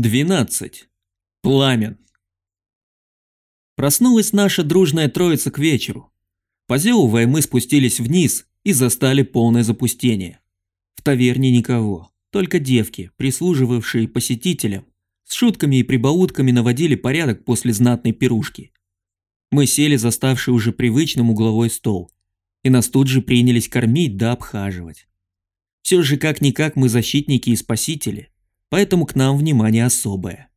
12. Пламен. Проснулась наша дружная троица к вечеру. Позевывая, мы спустились вниз и застали полное запустение. В таверне никого, только девки, прислуживавшие посетителям, с шутками и прибаутками наводили порядок после знатной пирушки. Мы сели за ставший уже привычным угловой стол, и нас тут же принялись кормить да обхаживать. Все же как-никак мы защитники и спасители, поэтому к нам внимание особое.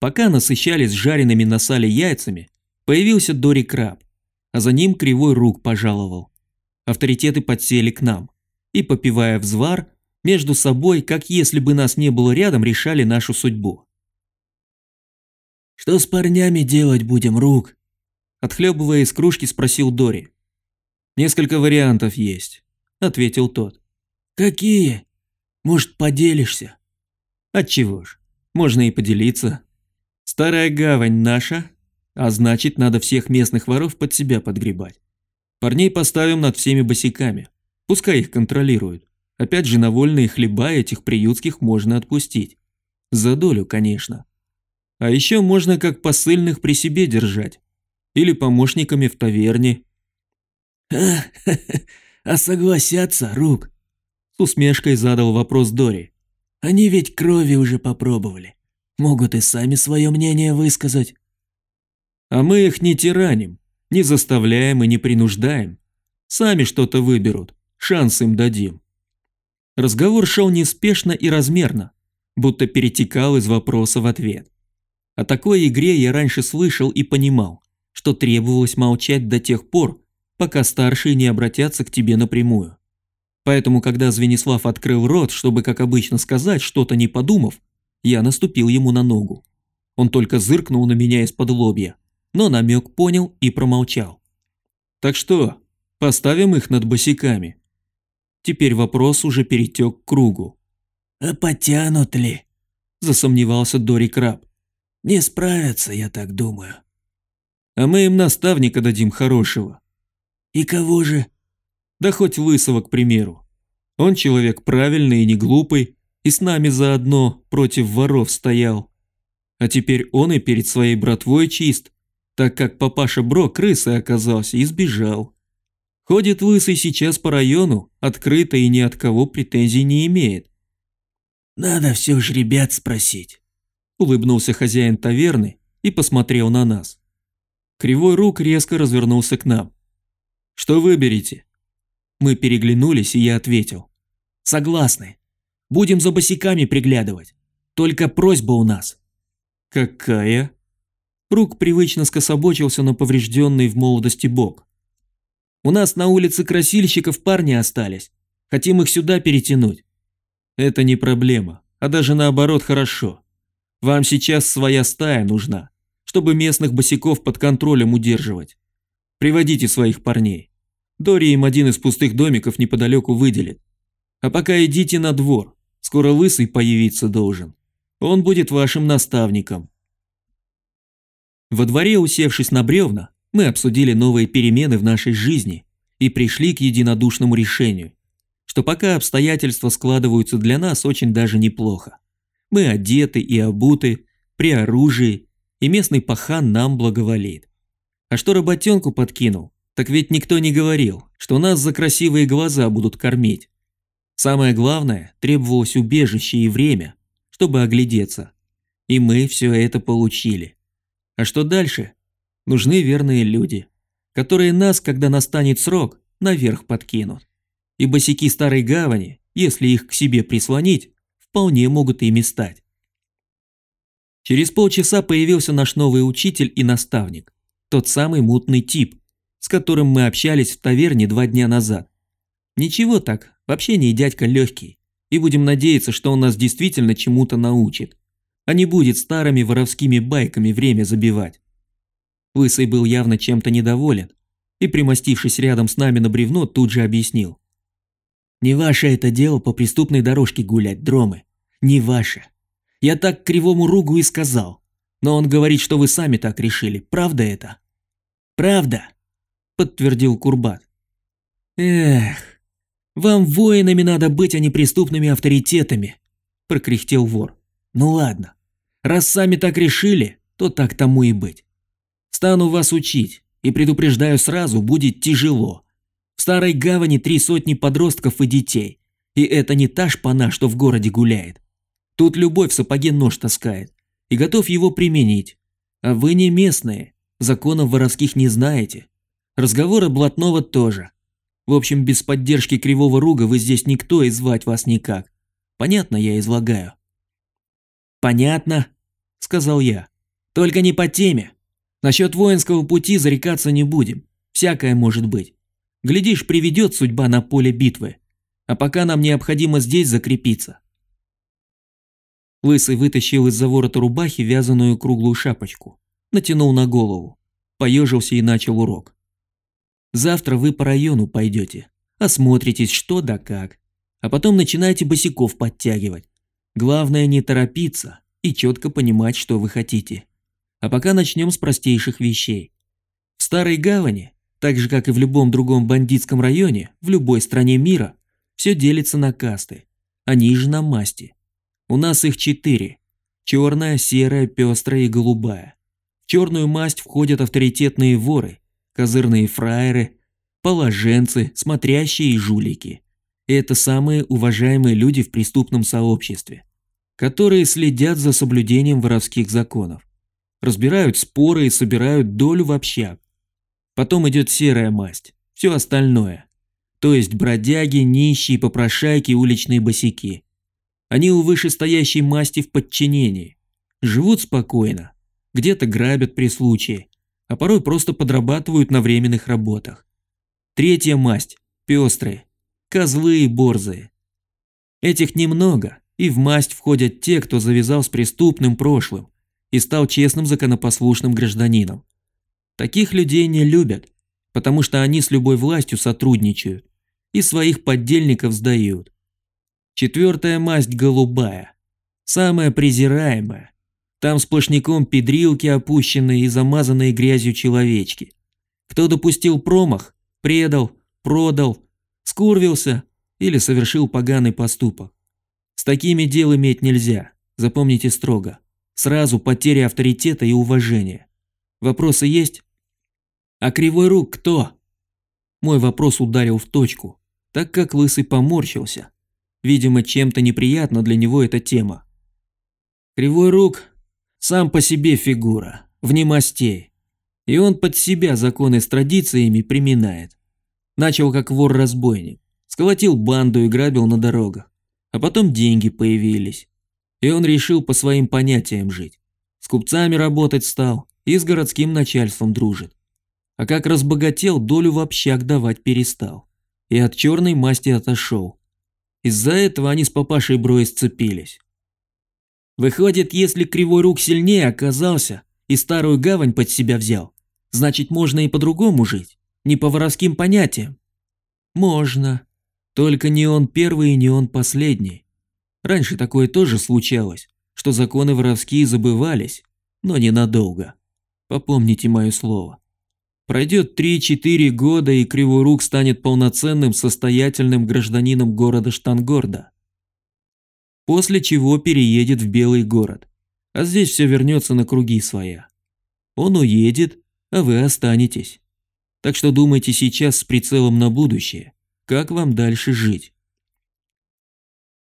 Пока насыщались жареными на сале яйцами, появился Дори Краб, а за ним Кривой Рук пожаловал. Авторитеты подсели к нам и, попивая взвар, между собой, как если бы нас не было рядом, решали нашу судьбу. «Что с парнями делать будем, Рук?» Отхлебывая из кружки, спросил Дори. «Несколько вариантов есть», — ответил тот. «Какие? Может, поделишься?» Отчего ж, можно и поделиться. Старая гавань наша, а значит, надо всех местных воров под себя подгребать. Парней поставим над всеми босиками, пускай их контролируют. Опять же, на вольные хлеба этих приютских можно отпустить. За долю, конечно. А еще можно как посыльных при себе держать. Или помощниками в таверне. «А, а согласятся, Рук?» С усмешкой задал вопрос Дори. Они ведь крови уже попробовали. Могут и сами свое мнение высказать. А мы их не тираним, не заставляем и не принуждаем. Сами что-то выберут, шанс им дадим. Разговор шел неспешно и размерно, будто перетекал из вопроса в ответ. О такой игре я раньше слышал и понимал, что требовалось молчать до тех пор, пока старшие не обратятся к тебе напрямую. Поэтому, когда Звенислав открыл рот, чтобы, как обычно, сказать, что-то не подумав, я наступил ему на ногу. Он только зыркнул на меня из-под лобья, но намек понял и промолчал. Так что, поставим их над босиками. Теперь вопрос уже перетек к кругу. «А потянут ли?» – засомневался Дори Краб. «Не справятся, я так думаю». «А мы им наставника дадим хорошего». «И кого же?» Да хоть Лысого, к примеру. Он человек правильный и не глупый, и с нами заодно против воров стоял. А теперь он и перед своей братвой чист, так как папаша Бро крысой оказался и сбежал. Ходит Лысый сейчас по району, открыто и ни от кого претензий не имеет. «Надо все же ребят спросить», – улыбнулся хозяин таверны и посмотрел на нас. Кривой рук резко развернулся к нам. «Что выберете?» Мы переглянулись, и я ответил. Согласны. Будем за босиками приглядывать. Только просьба у нас. Какая? Рук привычно скособочился на поврежденный в молодости бок. У нас на улице красильщиков парни остались. Хотим их сюда перетянуть. Это не проблема, а даже наоборот хорошо. Вам сейчас своя стая нужна, чтобы местных босиков под контролем удерживать. Приводите своих парней. Дори им один из пустых домиков неподалеку выделит. А пока идите на двор, скоро Лысый появиться должен. Он будет вашим наставником. Во дворе, усевшись на бревна, мы обсудили новые перемены в нашей жизни и пришли к единодушному решению, что пока обстоятельства складываются для нас очень даже неплохо. Мы одеты и обуты, при оружии, и местный пахан нам благоволит. А что работенку подкинул, так ведь никто не говорил, что нас за красивые глаза будут кормить. Самое главное, требовалось убежище и время, чтобы оглядеться. И мы все это получили. А что дальше? Нужны верные люди, которые нас, когда настанет срок, наверх подкинут. И босики старой гавани, если их к себе прислонить, вполне могут ими стать. Через полчаса появился наш новый учитель и наставник, тот самый мутный тип, с которым мы общались в таверне два дня назад. Ничего так, вообще не дядька легкий, и будем надеяться, что он нас действительно чему-то научит, а не будет старыми воровскими байками время забивать. Лысый был явно чем-то недоволен, и, примостившись рядом с нами на бревно, тут же объяснил. «Не ваше это дело по преступной дорожке гулять, дромы. Не ваше. Я так кривому ругу и сказал. Но он говорит, что вы сами так решили. Правда это?» «Правда», подтвердил Курбат. Эх, вам воинами надо быть, а не преступными авторитетами, прокряхтел вор. Ну ладно, раз сами так решили, то так тому и быть. Стану вас учить, и предупреждаю сразу, будет тяжело. В старой гавани три сотни подростков и детей, и это не та шпана, что в городе гуляет. Тут любой в сапоге нож таскает и готов его применить. А вы не местные, законов воровских не знаете. Разговоры блатного тоже. В общем, без поддержки кривого руга вы здесь никто и звать вас никак. Понятно я излагаю? Понятно, сказал я. Только не по теме. Насчет воинского пути зарекаться не будем. Всякое может быть. Глядишь, приведет судьба на поле битвы. А пока нам необходимо здесь закрепиться. Лысый вытащил из-за ворота рубахи вязаную круглую шапочку, натянул на голову, поежился и начал урок. Завтра вы по району пойдете, осмотритесь что да как, а потом начинаете босиков подтягивать. Главное не торопиться и четко понимать, что вы хотите. А пока начнем с простейших вещей. В Старой Гавани, так же как и в любом другом бандитском районе, в любой стране мира, все делится на касты, они же на масти. У нас их четыре. Черная, серая, пестрая и голубая. В черную масть входят авторитетные воры, козырные фраеры, положенцы, смотрящие и жулики. Это самые уважаемые люди в преступном сообществе, которые следят за соблюдением воровских законов, разбирают споры и собирают долю в общак. Потом идет серая масть, все остальное. То есть бродяги, нищие, попрошайки, уличные босики – они у вышестоящей масти в подчинении. Живут спокойно, где-то грабят при случае, а порой просто подрабатывают на временных работах. Третья масть – пестрые, козлы и борзые. Этих немного, и в масть входят те, кто завязал с преступным прошлым и стал честным законопослушным гражданином. Таких людей не любят, потому что они с любой властью сотрудничают и своих поддельников сдают. Четвертая масть голубая. Самая презираемая. Там сплошняком педрилки опущенные и замазанные грязью человечки. Кто допустил промах, предал, продал, скурвился или совершил поганый поступок. С такими дел иметь нельзя, запомните строго. Сразу потеря авторитета и уважения. Вопросы есть? А кривой рук кто? Мой вопрос ударил в точку, так как Лысый поморщился, Видимо, чем-то неприятно для него эта тема. Кривой рук сам по себе фигура, вне мастей. И он под себя законы с традициями приминает. Начал как вор-разбойник. Сколотил банду и грабил на дорогах. А потом деньги появились. И он решил по своим понятиям жить. С купцами работать стал и с городским начальством дружит. А как разбогател, долю в общак давать перестал. И от черной масти отошел. Из-за этого они с папашей Брои сцепились. Выходит, если Кривой Рук сильнее оказался и старую гавань под себя взял, значит можно и по-другому жить, не по воровским понятиям. Можно. Только не он первый и не он последний. Раньше такое тоже случалось, что законы воровские забывались, но ненадолго. Попомните мое слово. Пройдет 3-4 года, и Криворук станет полноценным состоятельным гражданином города Штангорда. После чего переедет в Белый город, а здесь все вернется на круги своя. Он уедет, а вы останетесь. Так что думайте сейчас с прицелом на будущее, как вам дальше жить.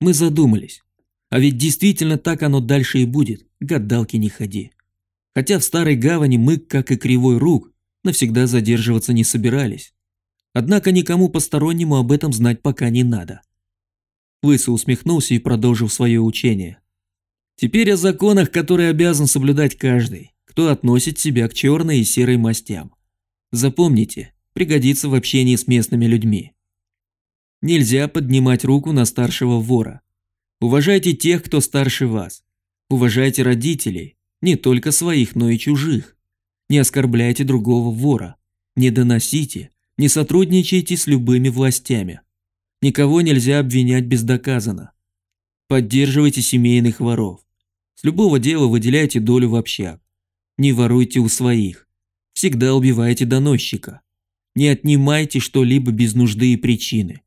Мы задумались. А ведь действительно так оно дальше и будет, гадалки не ходи. Хотя в Старой Гавани мы, как и Кривой Рук, навсегда задерживаться не собирались. Однако никому постороннему об этом знать пока не надо. Лысый усмехнулся и продолжил свое учение. Теперь о законах, которые обязан соблюдать каждый, кто относит себя к черной и серой мастям. Запомните, пригодится в общении с местными людьми. Нельзя поднимать руку на старшего вора. Уважайте тех, кто старше вас. Уважайте родителей, не только своих, но и чужих. Не оскорбляйте другого вора. Не доносите, не сотрудничайте с любыми властями. Никого нельзя обвинять бездоказанно. Поддерживайте семейных воров. С любого дела выделяйте долю в общак. Не воруйте у своих. Всегда убивайте доносчика. Не отнимайте что-либо без нужды и причины.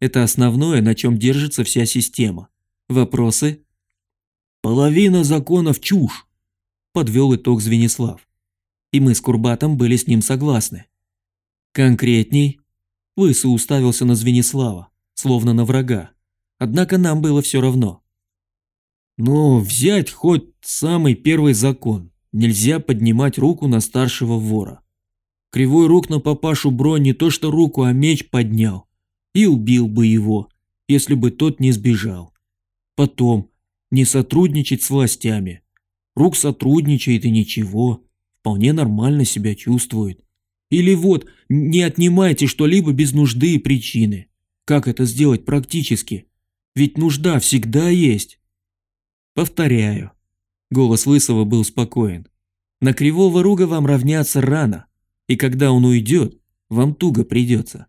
Это основное, на чем держится вся система. Вопросы? Половина законов чушь, подвел итог Звенислав. И мы с Курбатом были с ним согласны. Конкретней, Лысый уставился на Звенислава, словно на врага. Однако нам было все равно. Но взять хоть самый первый закон. Нельзя поднимать руку на старшего вора. Кривой рук на папашу Бронь не то что руку, а меч поднял. И убил бы его, если бы тот не сбежал. Потом, не сотрудничать с властями. Рук сотрудничает и ничего, вполне нормально себя чувствует. Или вот, не отнимайте что-либо без нужды и причины. Как это сделать практически? Ведь нужда всегда есть. Повторяю. Голос Лысого был спокоен. На кривого руга вам равняться рано, и когда он уйдет, вам туго придется.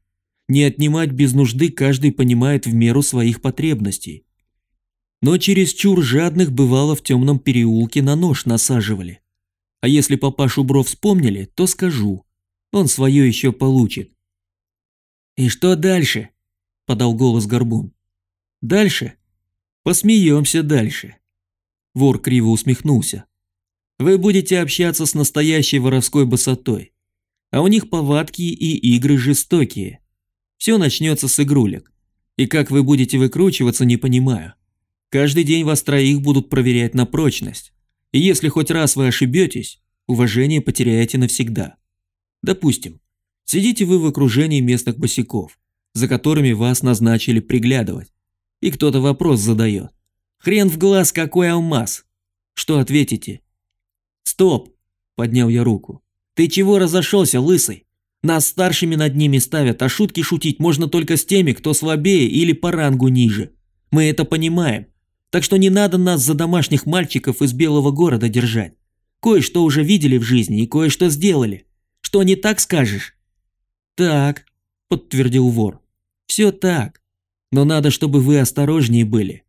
Не отнимать без нужды каждый понимает в меру своих потребностей. Но через чур жадных бывало в темном переулке на нож насаживали. А если папашу Бро вспомнили, то скажу. Он свое еще получит. «И что дальше?» – подал голос Горбун. «Дальше? Посмеемся дальше». Вор криво усмехнулся. «Вы будете общаться с настоящей воровской босотой, а у них повадки и игры жестокие. Все начнется с игрулек. И как вы будете выкручиваться, не понимаю. Каждый день вас троих будут проверять на прочность. И если хоть раз вы ошибетесь, уважение потеряете навсегда. Допустим, сидите вы в окружении местных босиков, за которыми вас назначили приглядывать. И кто-то вопрос задает. Хрен в глаз, какой алмаз. Что ответите? Стоп, поднял я руку. Ты чего разошелся, лысый? Нас старшими над ними ставят, а шутки шутить можно только с теми, кто слабее или по рангу ниже. Мы это понимаем. Так что не надо нас за домашних мальчиков из Белого города держать. Кое-что уже видели в жизни и кое-что сделали. Что не так скажешь? Так, подтвердил вор. Все так. Но надо, чтобы вы осторожнее были.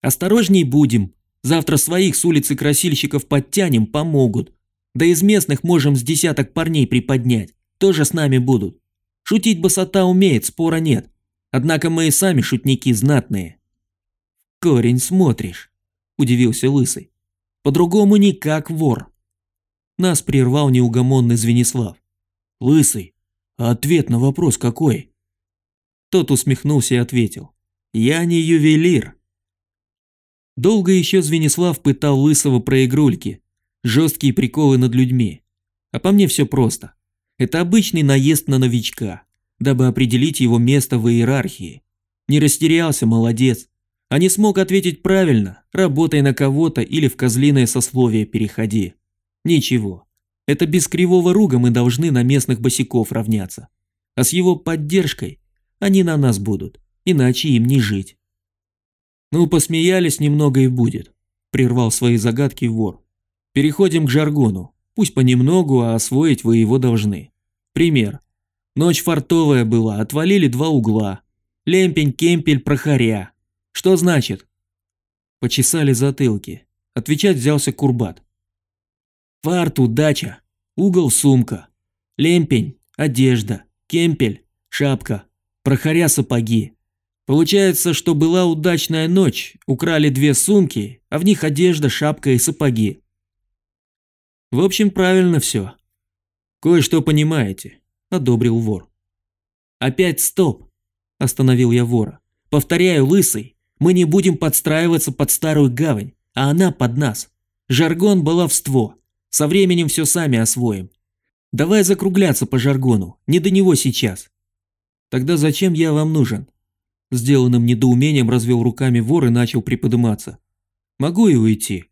Осторожней будем. Завтра своих с улицы красильщиков подтянем, помогут. Да из местных можем с десяток парней приподнять. Тоже с нами будут. Шутить босота умеет, спора нет. Однако мы и сами шутники знатные. «Корень смотришь», – удивился Лысый. «По-другому никак вор». Нас прервал неугомонный Звенислав. «Лысый, а ответ на вопрос какой?» Тот усмехнулся и ответил. «Я не ювелир». Долго еще Звенислав пытал Лысого про игрульки, жесткие приколы над людьми. А по мне все просто. Это обычный наезд на новичка, дабы определить его место в иерархии. Не растерялся, молодец а не смог ответить правильно, работай на кого-то или в козлиное сословие переходи. Ничего, это без кривого руга мы должны на местных босиков равняться. А с его поддержкой они на нас будут, иначе им не жить. Ну, посмеялись немного и будет, прервал свои загадки вор. Переходим к жаргону, пусть понемногу, а освоить вы его должны. Пример. Ночь фартовая была, отвалили два угла. Лемпень, кемпель, прохоря. Что значит? Почесали затылки. Отвечать взялся Курбат. Фарт, удача. Угол, сумка. Лемпень, одежда. Кемпель, шапка. Прохоря, сапоги. Получается, что была удачная ночь, украли две сумки, а в них одежда, шапка и сапоги. В общем, правильно все. Кое-что понимаете, одобрил вор. Опять стоп, остановил я вора. Повторяю, лысый, мы не будем подстраиваться под старую гавань, а она под нас. Жаргон – баловство. Со временем все сами освоим. Давай закругляться по жаргону, не до него сейчас. Тогда зачем я вам нужен? Сделанным недоумением развел руками вор и начал приподниматься. Могу и уйти.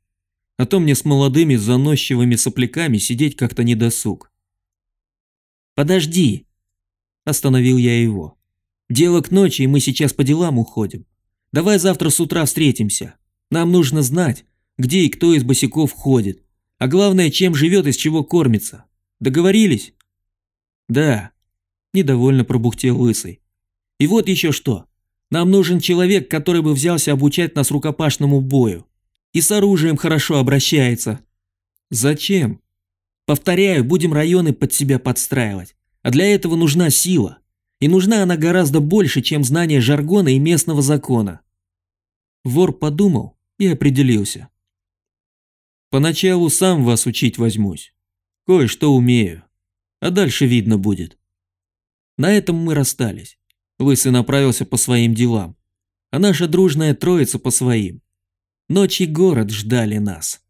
А то мне с молодыми заносчивыми сопляками сидеть как-то не досуг. Подожди! Остановил я его. Дело к ночи, и мы сейчас по делам уходим. Давай завтра с утра встретимся. Нам нужно знать, где и кто из босиков ходит. А главное, чем живет и с чего кормится. Договорились? Да. Недовольно пробухтел Лысый. И вот еще что. Нам нужен человек, который бы взялся обучать нас рукопашному бою. И с оружием хорошо обращается. Зачем? Повторяю, будем районы под себя подстраивать. А для этого нужна сила. И нужна она гораздо больше, чем знание жаргона и местного закона. Вор подумал и определился. Поначалу сам вас учить возьмусь. Кое-что умею, а дальше видно будет. На этом мы расстались. Лысый направился по своим делам, а наша дружная троица по своим. Ночь и город ждали нас.